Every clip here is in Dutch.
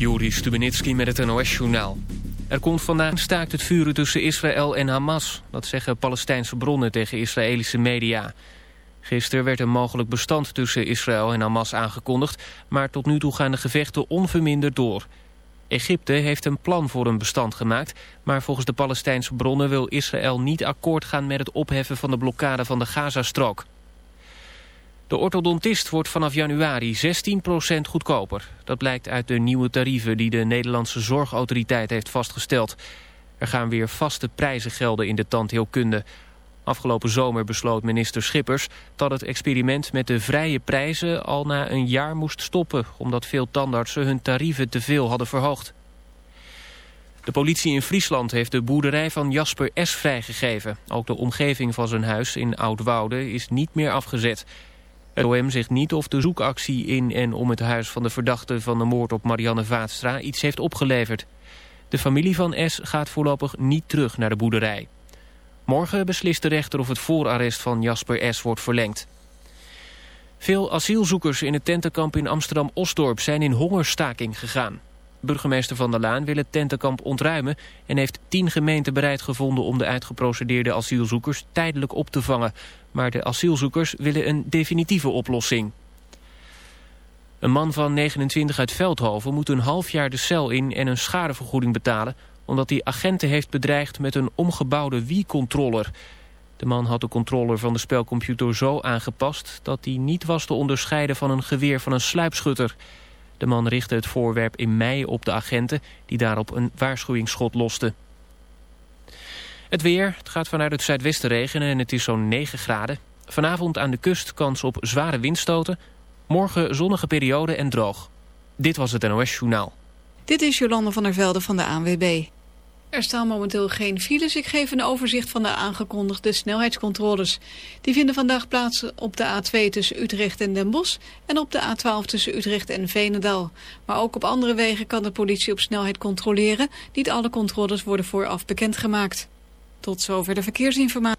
Juri Stubenitski met het NOS-journaal. Er komt vandaag staakt het vuren tussen Israël en Hamas. Dat zeggen Palestijnse bronnen tegen Israëlische media. Gisteren werd een mogelijk bestand tussen Israël en Hamas aangekondigd... maar tot nu toe gaan de gevechten onverminderd door. Egypte heeft een plan voor een bestand gemaakt... maar volgens de Palestijnse bronnen wil Israël niet akkoord gaan... met het opheffen van de blokkade van de Gazastrook. De orthodontist wordt vanaf januari 16% goedkoper. Dat blijkt uit de nieuwe tarieven die de Nederlandse Zorgautoriteit heeft vastgesteld. Er gaan weer vaste prijzen gelden in de tandheelkunde. Afgelopen zomer besloot minister Schippers dat het experiment met de vrije prijzen al na een jaar moest stoppen... omdat veel tandartsen hun tarieven te veel hadden verhoogd. De politie in Friesland heeft de boerderij van Jasper S. vrijgegeven. Ook de omgeving van zijn huis in Oudwoude is niet meer afgezet... Het OM zegt niet of de zoekactie in en om het huis van de verdachte van de moord op Marianne Vaatstra iets heeft opgeleverd. De familie van S gaat voorlopig niet terug naar de boerderij. Morgen beslist de rechter of het voorarrest van Jasper S. wordt verlengd. Veel asielzoekers in het tentenkamp in Amsterdam-Osdorp zijn in hongerstaking gegaan. Burgemeester Van der Laan wil het tentenkamp ontruimen... en heeft tien gemeenten bereid gevonden om de uitgeprocedeerde asielzoekers tijdelijk op te vangen. Maar de asielzoekers willen een definitieve oplossing. Een man van 29 uit Veldhoven moet een half jaar de cel in en een schadevergoeding betalen... omdat hij agenten heeft bedreigd met een omgebouwde Wii-controller. De man had de controller van de spelcomputer zo aangepast... dat hij niet was te onderscheiden van een geweer van een sluipschutter... De man richtte het voorwerp in mei op de agenten die daarop een waarschuwingsschot losten. Het weer, het gaat vanuit het zuidwesten regenen en het is zo'n 9 graden. Vanavond aan de kust kans op zware windstoten. Morgen zonnige periode en droog. Dit was het NOS Journaal. Dit is Jolande van der Velde van de ANWB. Er staan momenteel geen files. Ik geef een overzicht van de aangekondigde snelheidscontroles. Die vinden vandaag plaats op de A2 tussen Utrecht en Den Bosch... en op de A12 tussen Utrecht en Venendaal. Maar ook op andere wegen kan de politie op snelheid controleren. Niet alle controles worden vooraf bekendgemaakt. Tot zover de verkeersinformatie.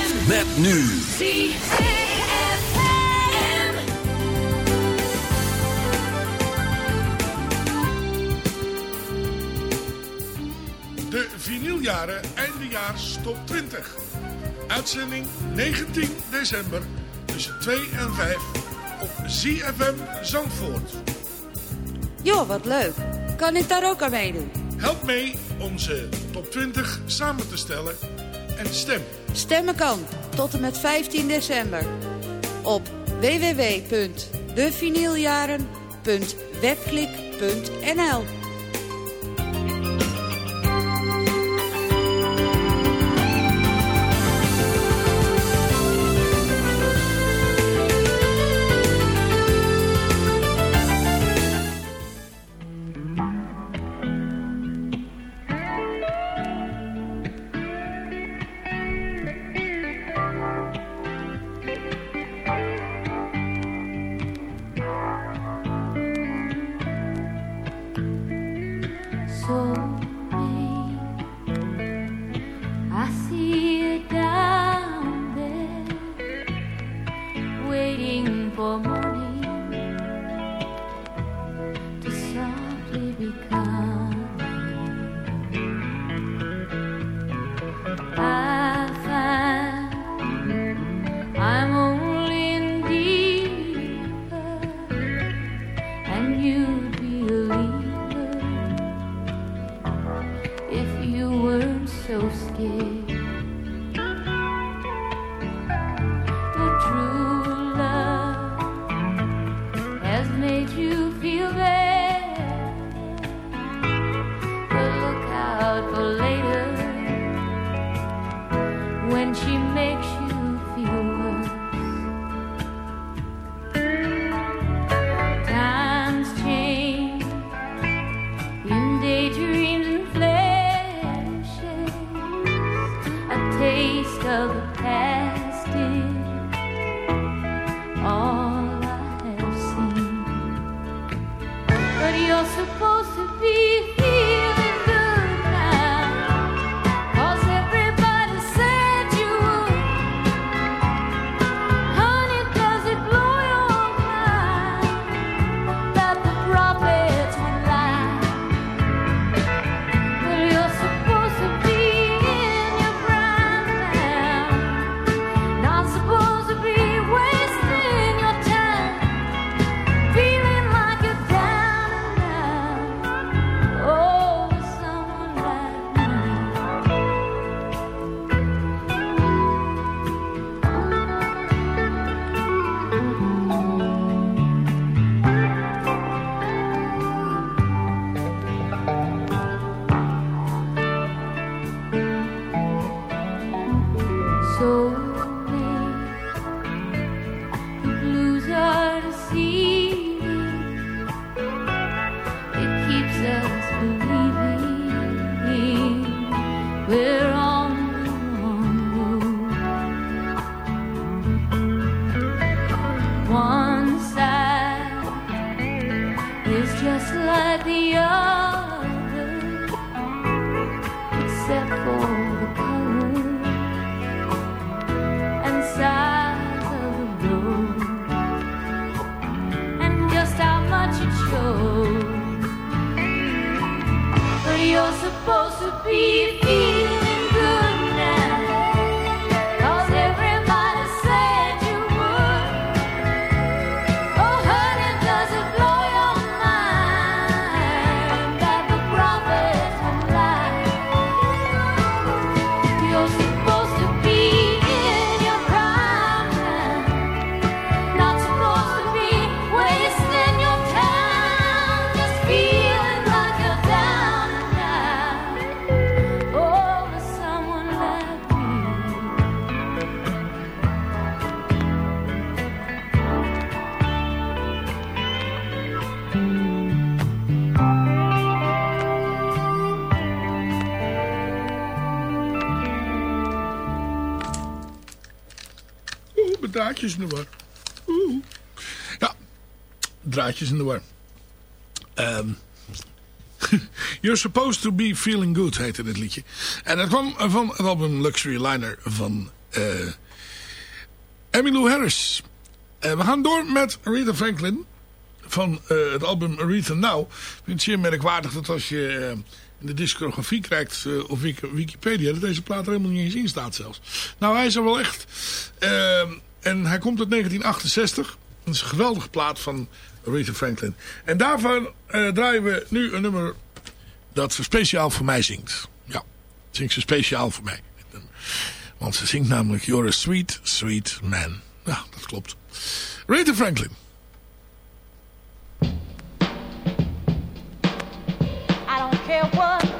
Met nu. De vinyljaren eindejaars top 20. Uitzending 19 december tussen 2 en 5 op ZFM Zandvoort. Joh, wat leuk. Kan ik daar ook aan meedoen? Help mee onze top 20 samen te stellen stem. Stemmen kan tot en met 15 december op www.devinyljaren.webklik.nl waiting for more. Draadjes in de war. Ja, draadjes in de war. Ehm, You're supposed to be feeling good, heette het liedje. En dat kwam van het album Luxury Liner van eh Emmylou Harris. En we gaan door met Aretha Franklin van eh, het album Aretha Now. Ik vind het zeer merkwaardig dat als je in de discografie kijkt Wiki- Wikipedia... dat deze plaat er helemaal niet eens in staat zelfs. Nou, hij is er wel echt. En hij komt uit 1968. Dat is een geweldige plaat van Aretha Franklin. En daarvan eh, draaien we nu een nummer dat ze speciaal voor mij zingt. Ja, zingt ze speciaal voor mij. Want ze zingt namelijk You're a sweet, sweet man. Ja, dat klopt. Aretha Franklin. I don't care what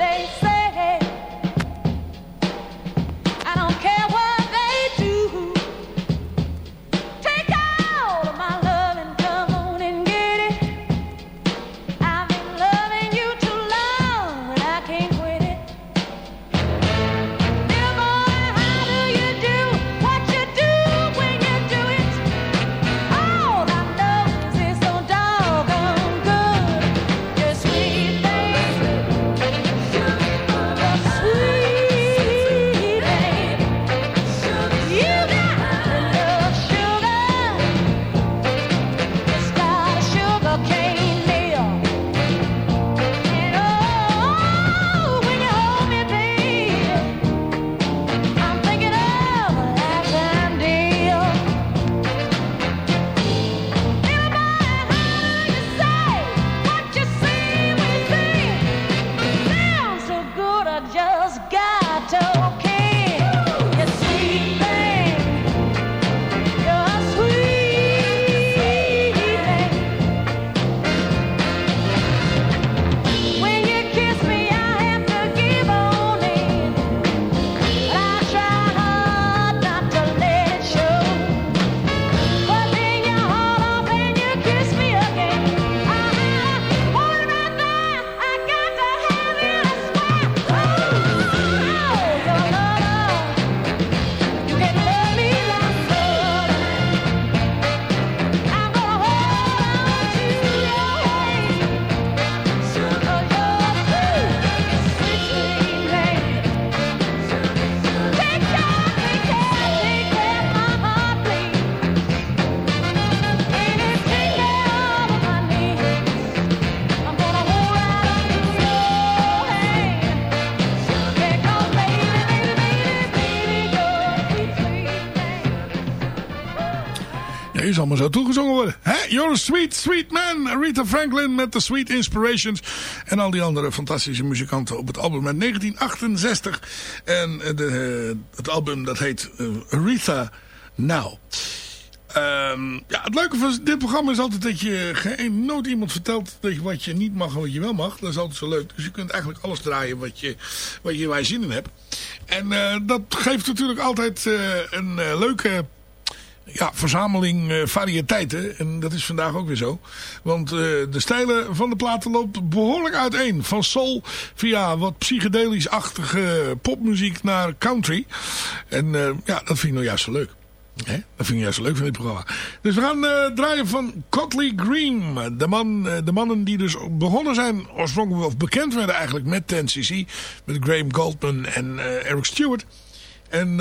zo toegezongen worden. Hè? You're sweet, sweet man. Rita Franklin met The Sweet Inspirations. En al die andere fantastische muzikanten op het album uit 1968. En eh, de, eh, het album dat heet eh, Aretha Now. Ehm, ja, het leuke van dit programma is altijd dat je geen, nooit iemand vertelt dat je, wat je niet mag en wat je wel mag. Dat is altijd zo leuk. Dus je kunt eigenlijk alles draaien wat je, wat je waar zin in hebt. En dat geeft natuurlijk altijd een leuke ja, verzameling eh, variëteiten. En dat is vandaag ook weer zo. Want eh, de stijlen van de platen loopt behoorlijk uiteen. Van soul via wat psychedelisch-achtige popmuziek naar country. En eh, ja, dat vind ik nou juist zo leuk. Dat vind ik juist zo leuk van dit programma. Dus we gaan draaien van Cotley Green. De, man, de mannen die dus begonnen zijn, oorspronkelijk of bekend werden eigenlijk met 10cc. Met Graham Goldman en Eric Stewart. En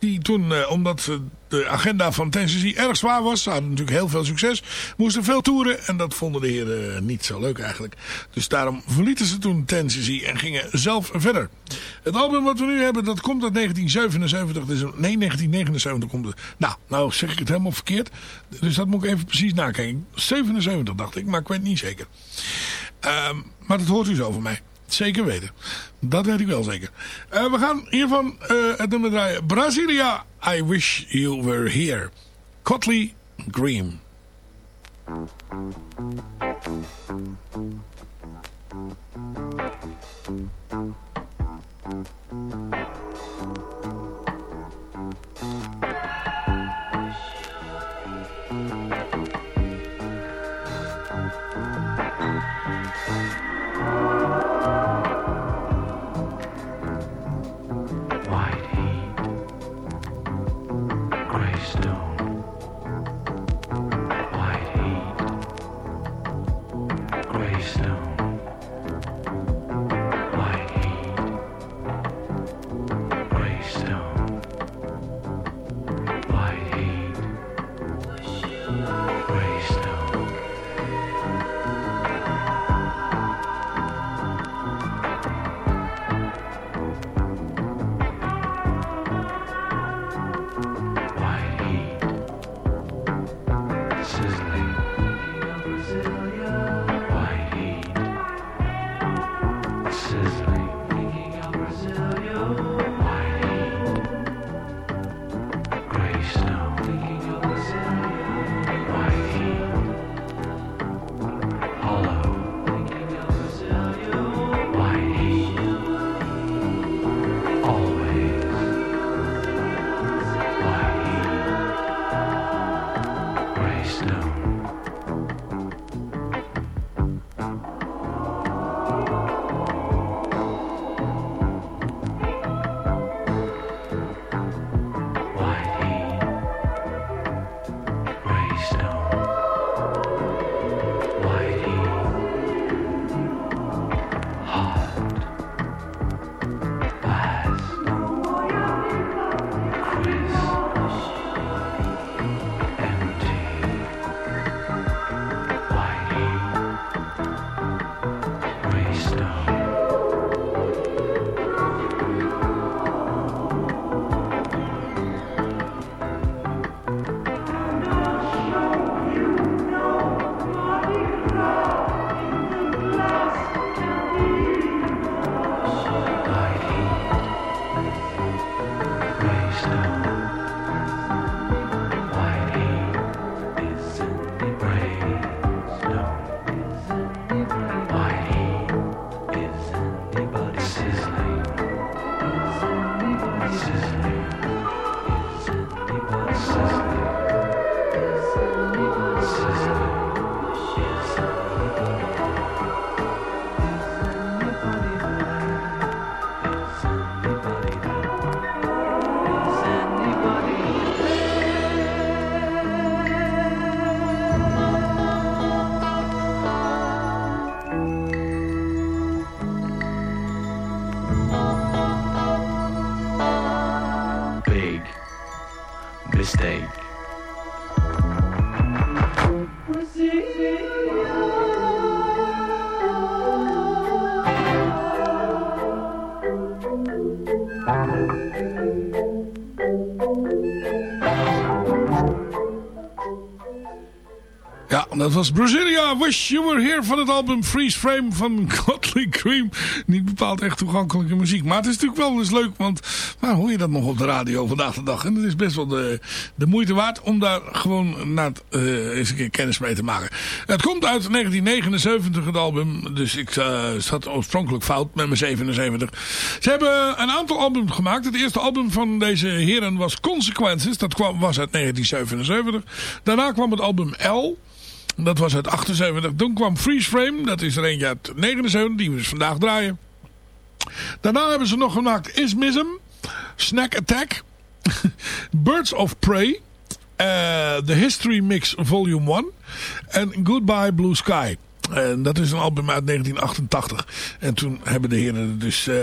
die toen, eh, omdat eh, de agenda van 10cc erg zwaar was, ze hadden natuurlijk heel veel succes, moesten veel toeren. En dat vonden de heren eh, niet zo leuk eigenlijk. Dus daarom verlieten ze toen 10cc en gingen zelf verder. Het album wat we nu hebben, dat komt uit 1977. Dus, nee, 1979 komt het. Nou, nou zeg ik het helemaal verkeerd. Dus dat moet ik even precies nakijken. 77 dacht ik, maar ik weet niet zeker. Ehm, maar dat hoort u zo van mij. Zeker weten. Dat weet ik wel zeker. Eh, we gaan hiervan eh, het nummer draaien. Brasilia, I wish you were here. Cotley Green. Dat was Brasilia. Wish You Were Here van het album Freeze Frame van Godly Cream. Niet bepaald echt toegankelijke muziek. Maar het is natuurlijk wel eens leuk. Want waar hoor je dat nog op de radio vandaag de dag? En het is best wel de, de moeite waard om daar gewoon naar, eh, eens een keer kennis mee te maken. Het komt uit 1979 het album. Dus ik eh, zat oorspronkelijk fout met mijn 77. Ze hebben een aantal albums gemaakt. Het eerste album van deze heren was Consequences. Dat kwam, was uit 1977. Daarna kwam het album L. Dat was uit 78. Toen kwam Freeze Frame. Dat is er eentje uit 79. Die we dus vandaag draaien. Daarna hebben ze nog gemaakt Ismism. Snack Attack. Birds of Prey. eh, The History Mix Volume 1. En Goodbye Blue Sky. En dat is een album uit 1988. En toen hebben de heren er dus... eh,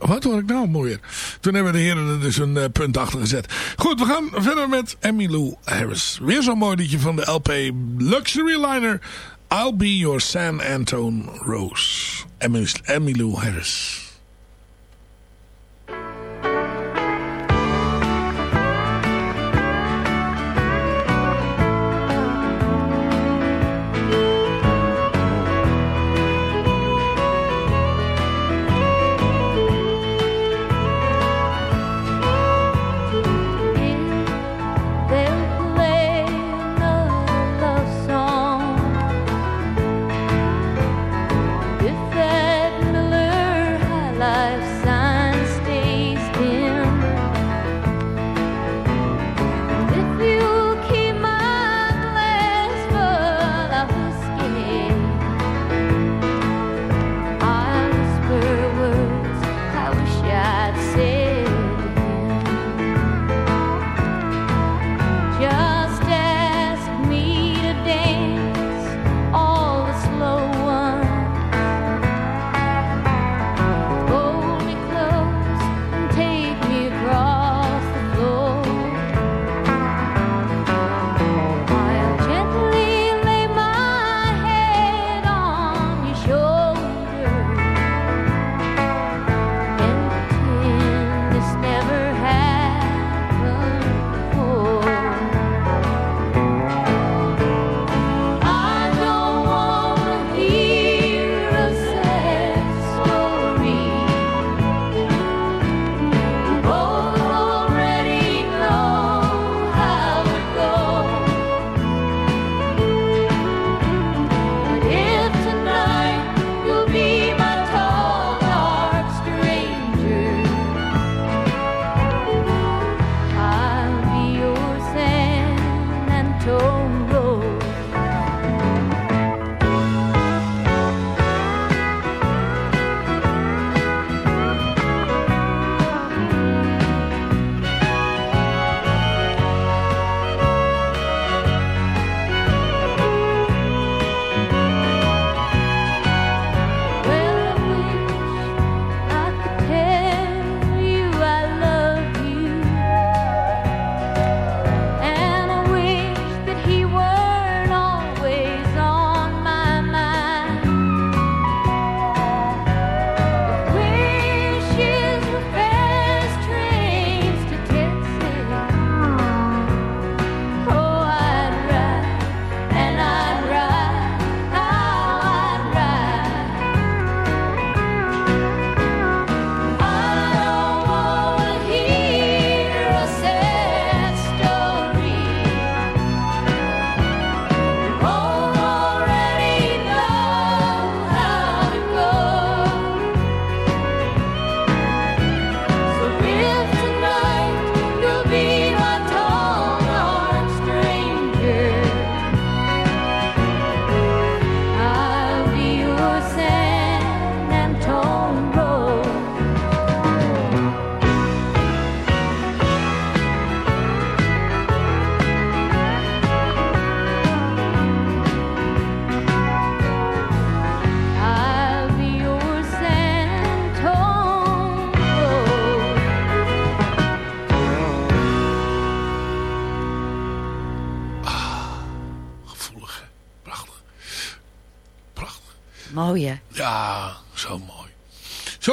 wat hoor ik nou mooier? Toen hebben de heren er dus een eh, punt achter gezet. Goed, we gaan verder met Emmylou Harris. Weer zo'n mooi liedje van de LP Luxury Liner. I'll be your San Antone Rose. Emmy- Emmylou Harris.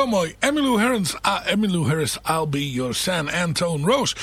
Prachtig. Mooi. Emmylou Harris, ah, Emmylou Harris, I'll Be Your San Antone Rose.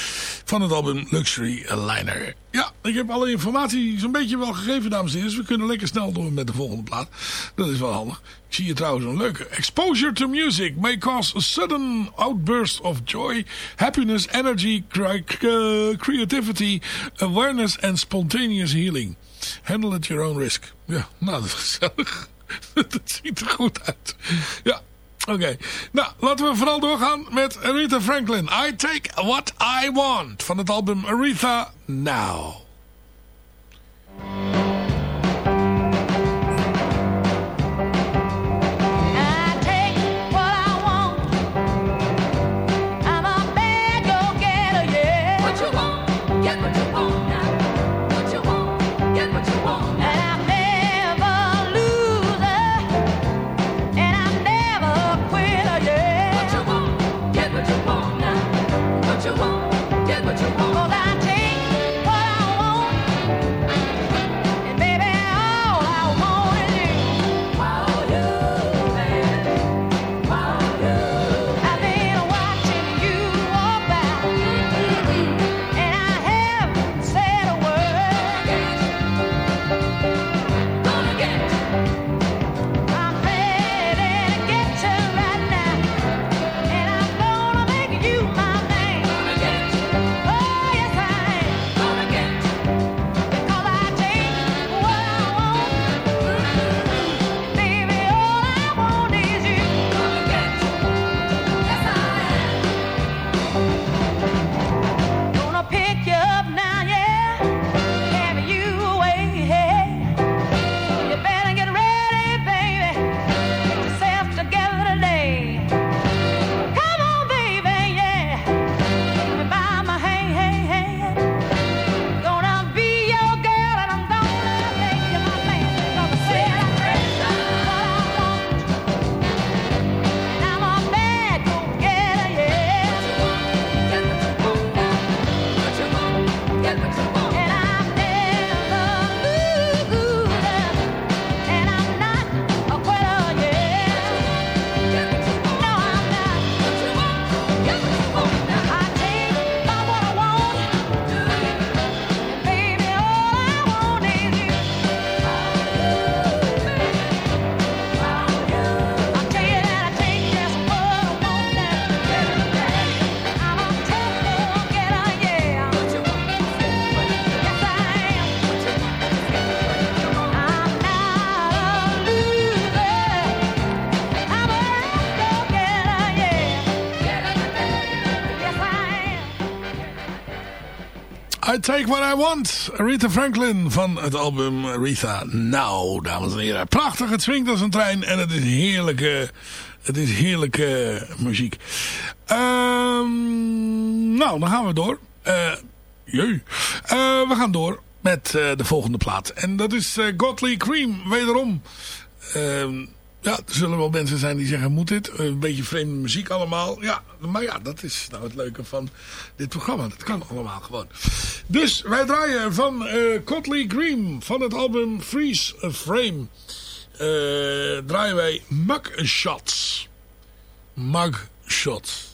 Van het album Luxury Liner. Ja, ik heb alle informatie zo'n beetje wel gegeven, dames en heren. Dus we kunnen lekker snel door met de volgende plaat. Dat is wel handig. Ik zie hier trouwens een leuke. Exposure to music may cause a sudden outburst of joy, happiness, energy, cre- cre- creativity, awareness and spontaneous healing. Handle at your own risk. Ja, nou, dat is gezellig. dat ziet er goed uit. Ja, oké. Nou, laten we vooral doorgaan met Aretha Franklin. I take what I want. Van het album Aretha Now. Take What I Want. Aretha Franklin van het album Aretha Now, dames en heren. Prachtig, het swingt als een trein en het is heerlijke, het is heerlijke muziek. Ehm, nou, dan gaan we door. Eh jee. Eh, we gaan door met eh, de volgende plaat. En dat is Godly Cream, wederom. Ehm, ja, er zullen wel mensen zijn die zeggen, moet dit? Een beetje vreemde muziek allemaal. Ja, maar ja, dat is nou het leuke van dit programma. Dat kan allemaal gewoon. Dus wij draaien van eh Cotley Green van het album Freeze a Frame. eh, draaien wij Mug Shots. Mug Shots.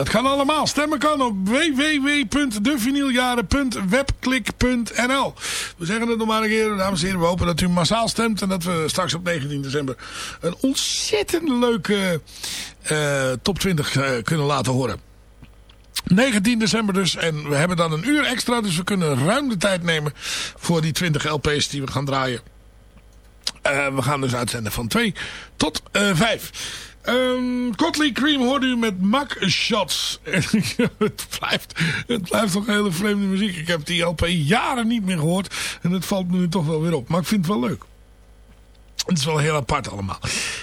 Dat kan allemaal. Stemmen kan op www.devinyljaren.webklik.nl We zeggen het nog maar een keer, dames en heren. We hopen dat u massaal stemt en dat we straks op 19 december een ontzettend leuke eh, top 20 eh, kunnen laten horen. 19 december dus. En we hebben dan een uur extra. Dus we kunnen ruim de tijd nemen voor die 20 LP's die we gaan draaien. Eh, we gaan dus uitzenden van 2 tot eh 5. Um, Cotley Cream hoorde u met Mac Shots. het, blijft, het blijft toch hele vreemde muziek. Ik heb die LP jaren niet meer gehoord. En het valt me nu toch wel weer op. Maar ik vind het wel leuk. Het is wel heel apart allemaal.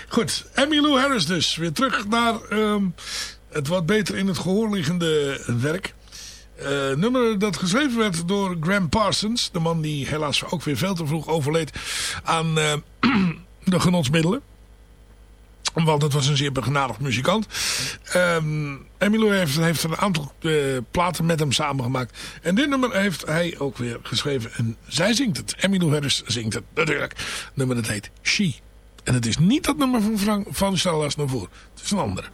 Goed, Emmylou Harris dus. Weer terug naar ehm, het wat beter in het gehoor liggende werk. Eh, nummer dat geschreven werd door Graham Parsons. De man die helaas ook weer veel te vroeg overleed aan eh, de genotsmiddelen. Want het was een zeer begenadigd muzikant. Um, Emilio heeft, heeft een aantal eh, platen met hem samengemaakt. En dit nummer heeft hij ook weer geschreven. En zij zingt het. Emilio Harris zingt het natuurlijk. Het nummer dat heet She. En het is niet dat nummer van, Frank, van Charles Aznavour. Het is een andere.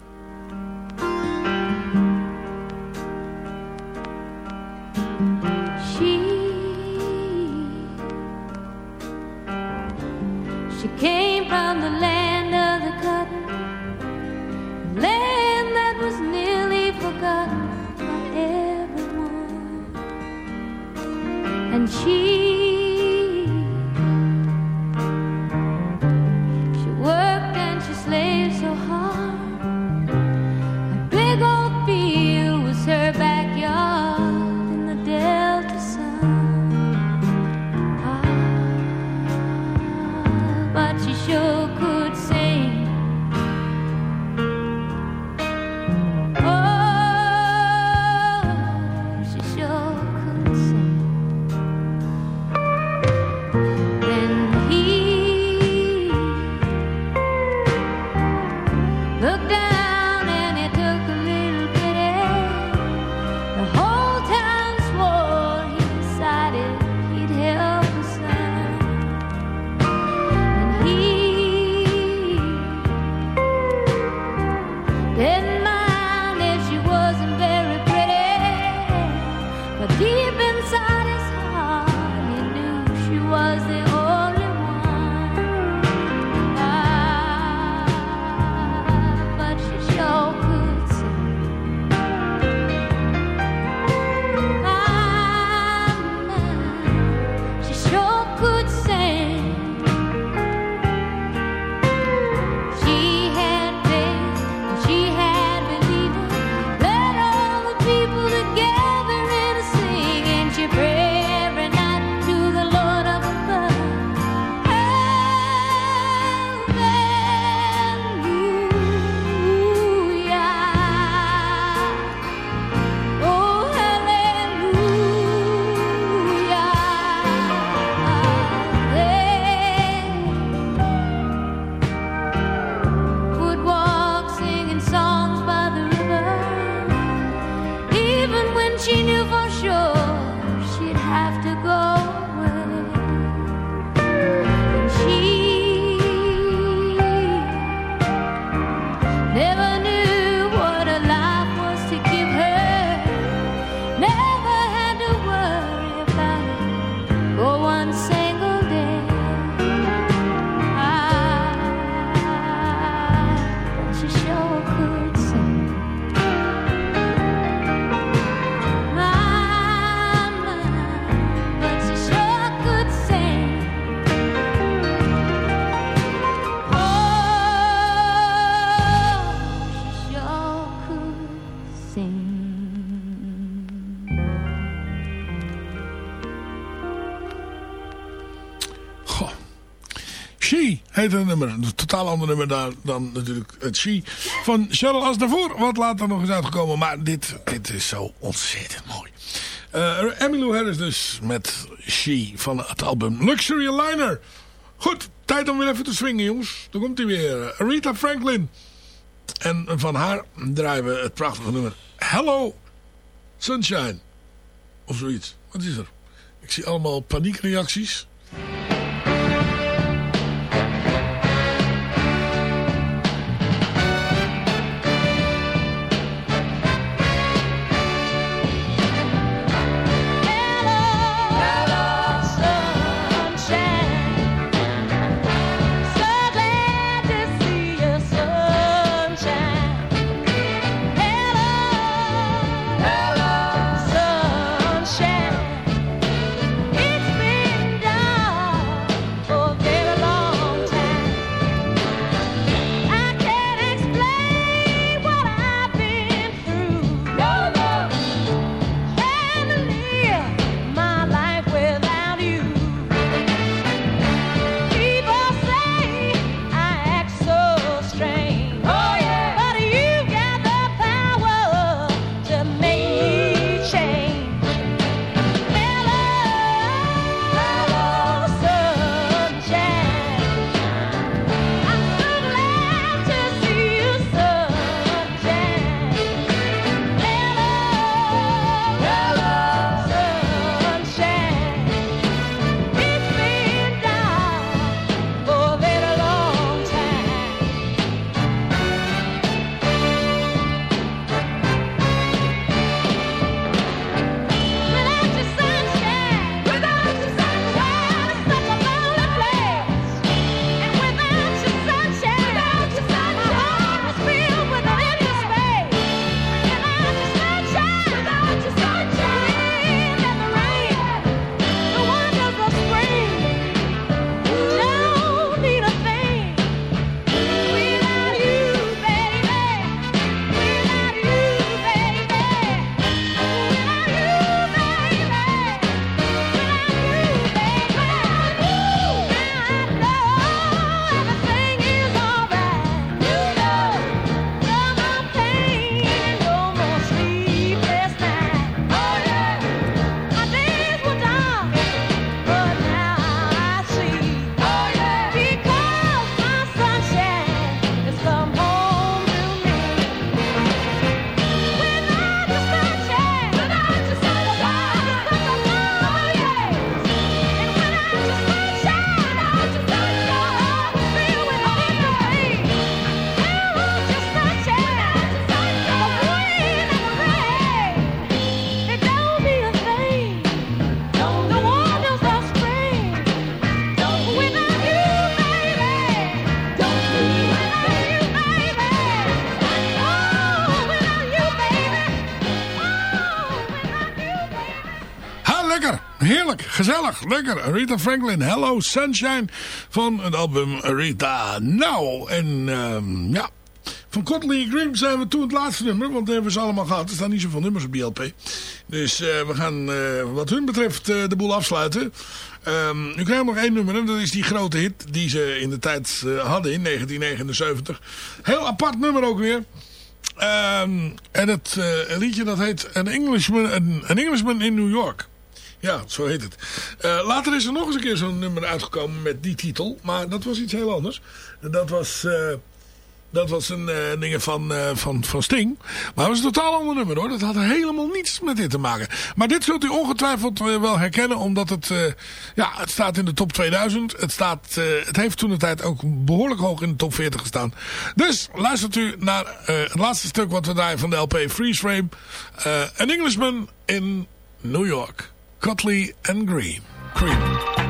het nummer. Een totaal ander nummer dan natuurlijk het She van Cheryl daarvoor. Wat later nog eens uitgekomen. Maar dit, dit is zo ontzettend mooi. Eh, Emily Lou Harris dus met She van het album Luxury Liner. Goed, tijd om weer even te swingen jongens. Dan komt hij weer. Rita Franklin. En van haar draaien we het prachtige nummer Hello Sunshine. Of zoiets. Wat is er? Ik zie allemaal paniekreacties. Lekker. Rita Franklin. Hello Sunshine. Van het album Rita Now. En ehm, ja... Van Cotley Green zijn we toen het laatste nummer. Want dat hebben we ze allemaal gehad. Er staan niet zoveel nummers op die LP. Dus eh, we gaan eh, wat hun betreft eh, de boel afsluiten. Ehm u krijgt nog één nummer. En dat is die grote hit die ze in de tijd hadden in 1979. Heel apart nummer ook weer. Ehm, en het liedje dat heet An Englishman, An, An Englishman in New York. Ja, zo heet het. Eh, later is er nog eens een keer zo'n nummer uitgekomen met die titel. Maar dat was iets heel anders. Dat was... eh, dat was een eh ding van, van, van Sting. Maar dat was een totaal ander nummer hoor. Dat had helemaal niets met dit te maken. Maar dit zult u ongetwijfeld wel herkennen. Omdat het, ja, het staat in de top 2000. Het, staat, het heeft toen de tijd ook behoorlijk hoog in de top 40 gestaan. Dus luistert u naar het laatste stuk wat we draaien van de LP Freeze Frame. An Englishman in New York. Cotley and Green. Cream.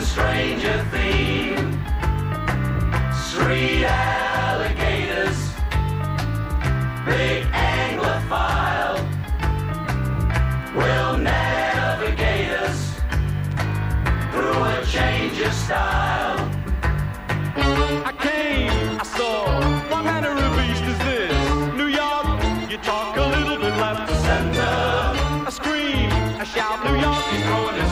Stranger theme. Street alligators, big anglophile, will navigate us through a change of style. I came, I saw, what manner of beast is this? New York, you talk a little bit left of center. I scream, I shout, New York is throwing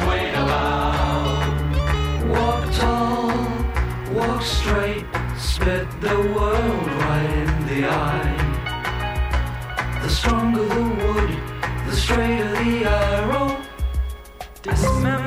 straight, spit the world right in the eye. The stronger the wood, the straighter the arrow. Dismembered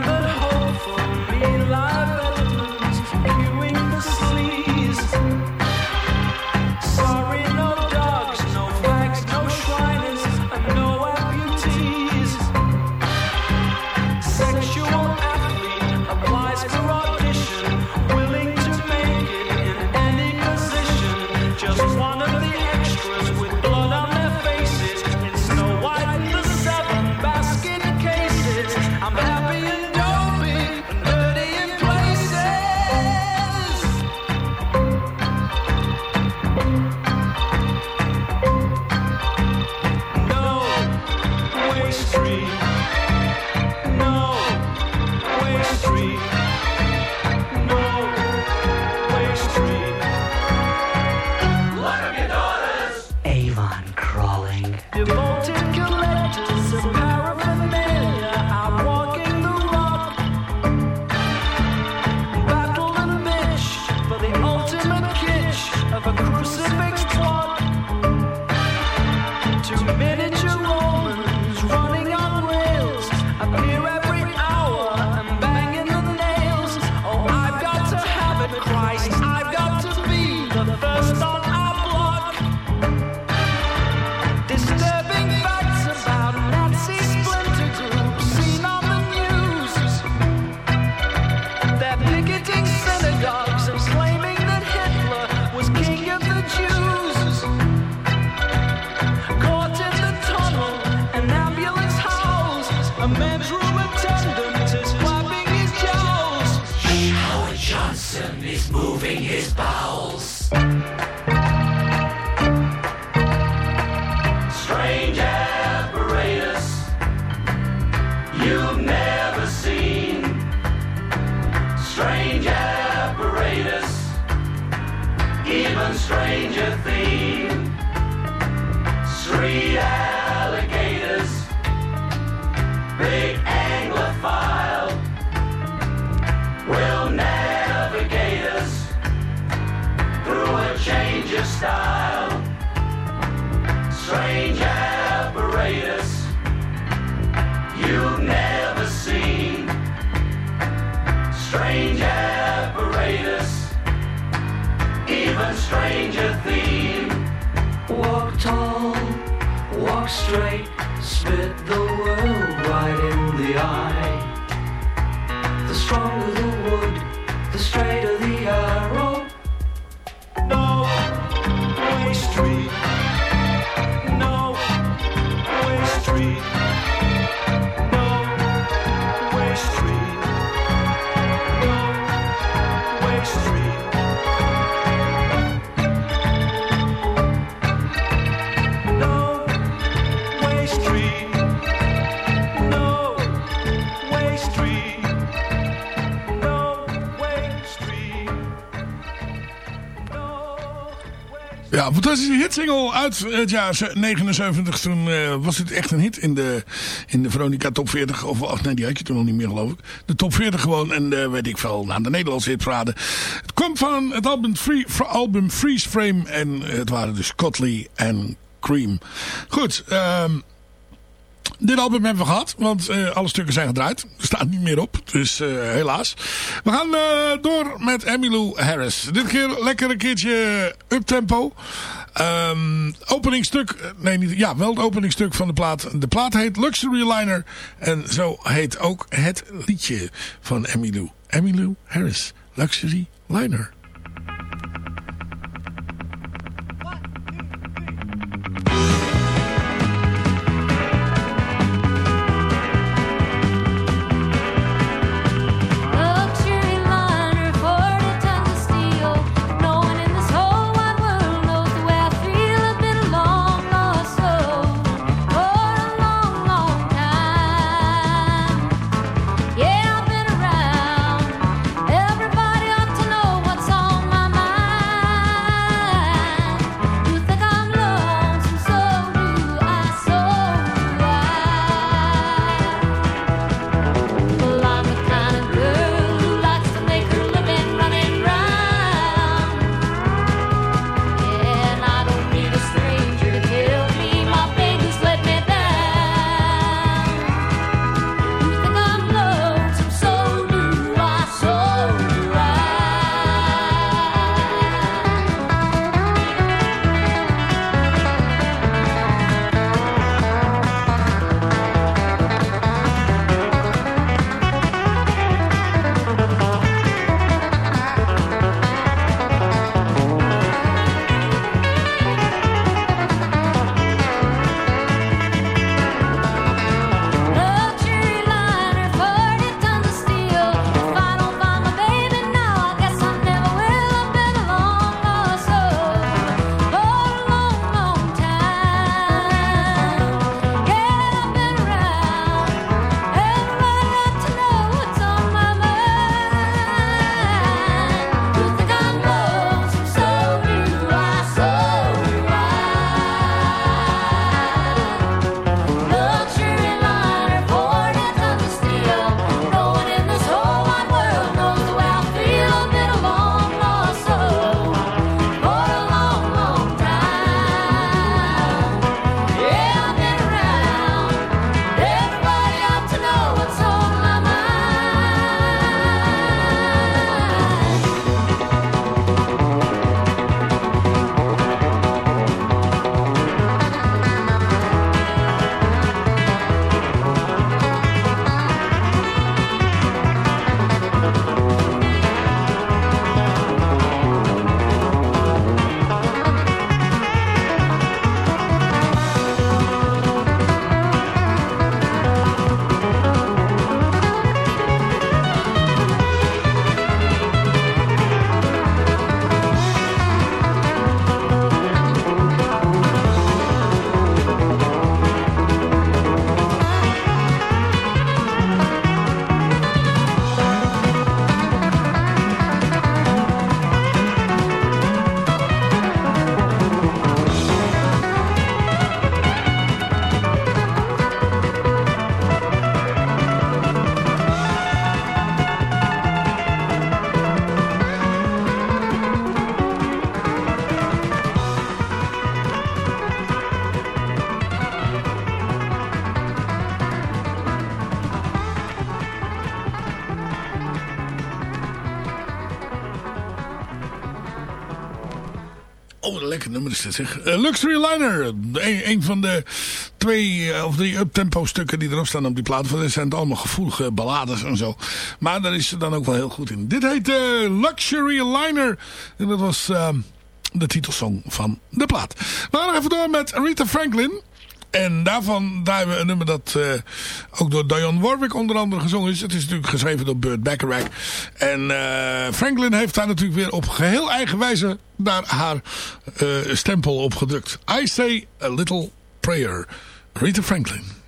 Fantastische hitsingle uit het jaar 79. Toen eh, was het echt een hit in de, in de Veronica Top 40. Of, nee, die had je toen nog niet meer geloof ik. De Top 40 gewoon. En eh, weet ik veel, naar de Nederlandse hitparade. Het kwam van het album, Free, Fr- album Freeze Frame. En het waren dus Cotley en Cream. Goed, ehm dit album hebben we gehad, want eh, alle stukken zijn gedraaid. Er staat niet meer op, dus eh, helaas. We gaan eh, door met Emmylou Harris. Dit keer lekker een keertje uptempo. Ehm openingstuk, nee niet, ja wel het openingstuk van de plaat. De plaat heet Luxury Liner en zo heet ook het liedje van Emmylou. Emmylou Harris, Luxury Liner. Eh, Luxury Liner. Een, van de twee eh, of drie uptempo stukken die erop staan op die plaat. Van dit zijn allemaal gevoelige ballades en zo. Maar daar is ze dan ook wel heel goed in. Dit heet eh, Luxury Liner. En dat was eh, de titelsong van de plaat. We gaan even door met Rita Franklin. En daarvan daar we een nummer dat eh, ook door Dionne Warwick onder andere gezongen is. Het is natuurlijk geschreven door Burt Bacharach. En eh, Franklin heeft daar natuurlijk weer op geheel eigen wijze daar haar eh, stempel op gedrukt. I Say a Little Prayer. Rita Franklin.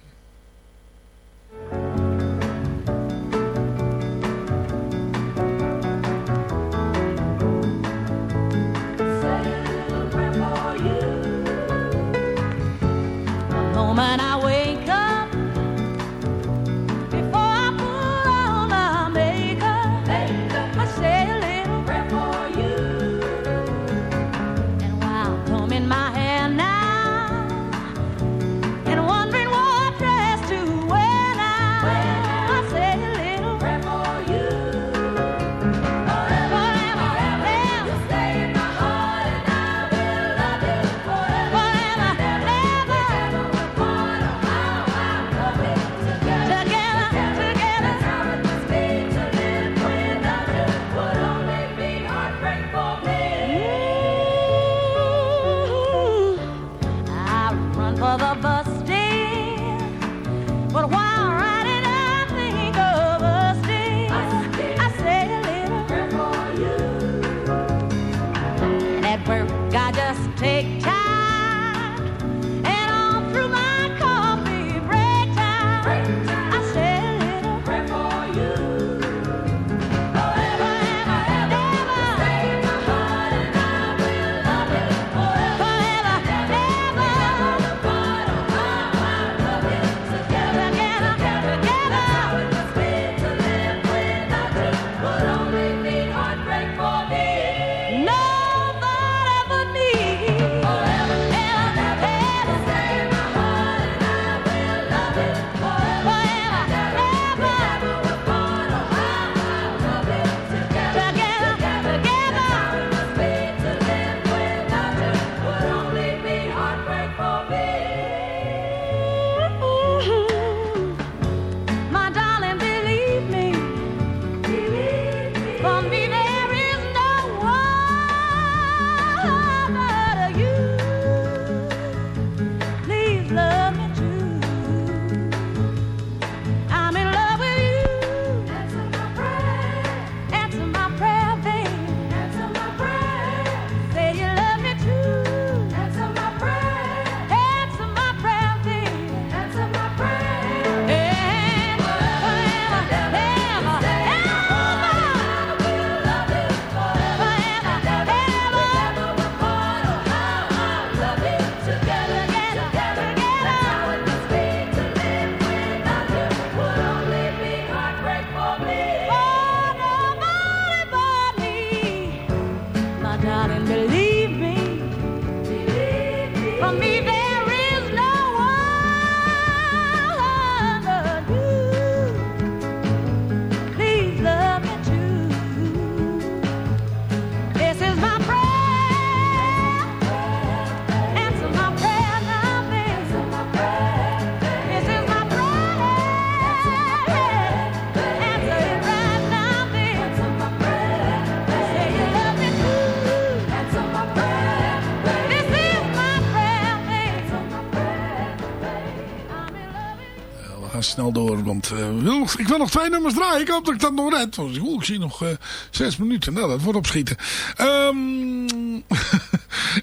Snel door, want eh, ik wil nog twee nummers draaien. Ik hoop dat ik dat nog red. Want, ik zie nog eh, zes minuten. Nou, dat wordt opschieten. Ehm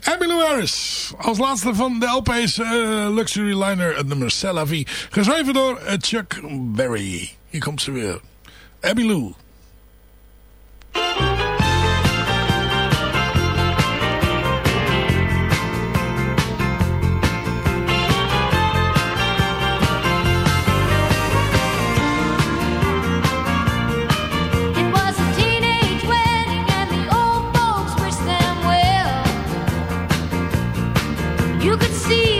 Emmylou Harris. Als laatste van de LP's eh, Luxury Liner, het nummer C'est la vie. Geschreven door Chuck Berry. Hier komt ze weer. Emmylou. It You could see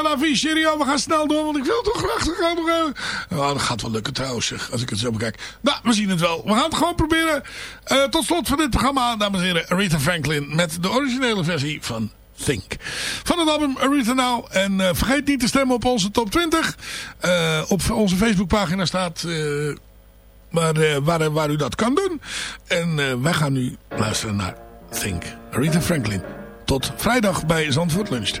En Salavi. Cheerio, we gaan snel door, want ik wil toch graag gaan nog even. Nou, dat gaat wel lukken trouwens, als ik het zo bekijk. Nou, we zien het wel. We gaan het gewoon proberen. Eh, tot slot van dit programma, dames en heren, Aretha Franklin met de originele versie van Think. Van het album Aretha Now. En eh, vergeet niet te stemmen op onze top 20. Eh, op onze Facebookpagina staat... eh, waar, waar, waar u dat kan doen. En wij gaan nu luisteren naar Think. Aretha Franklin. Tot vrijdag bij Zandvoort Lunch.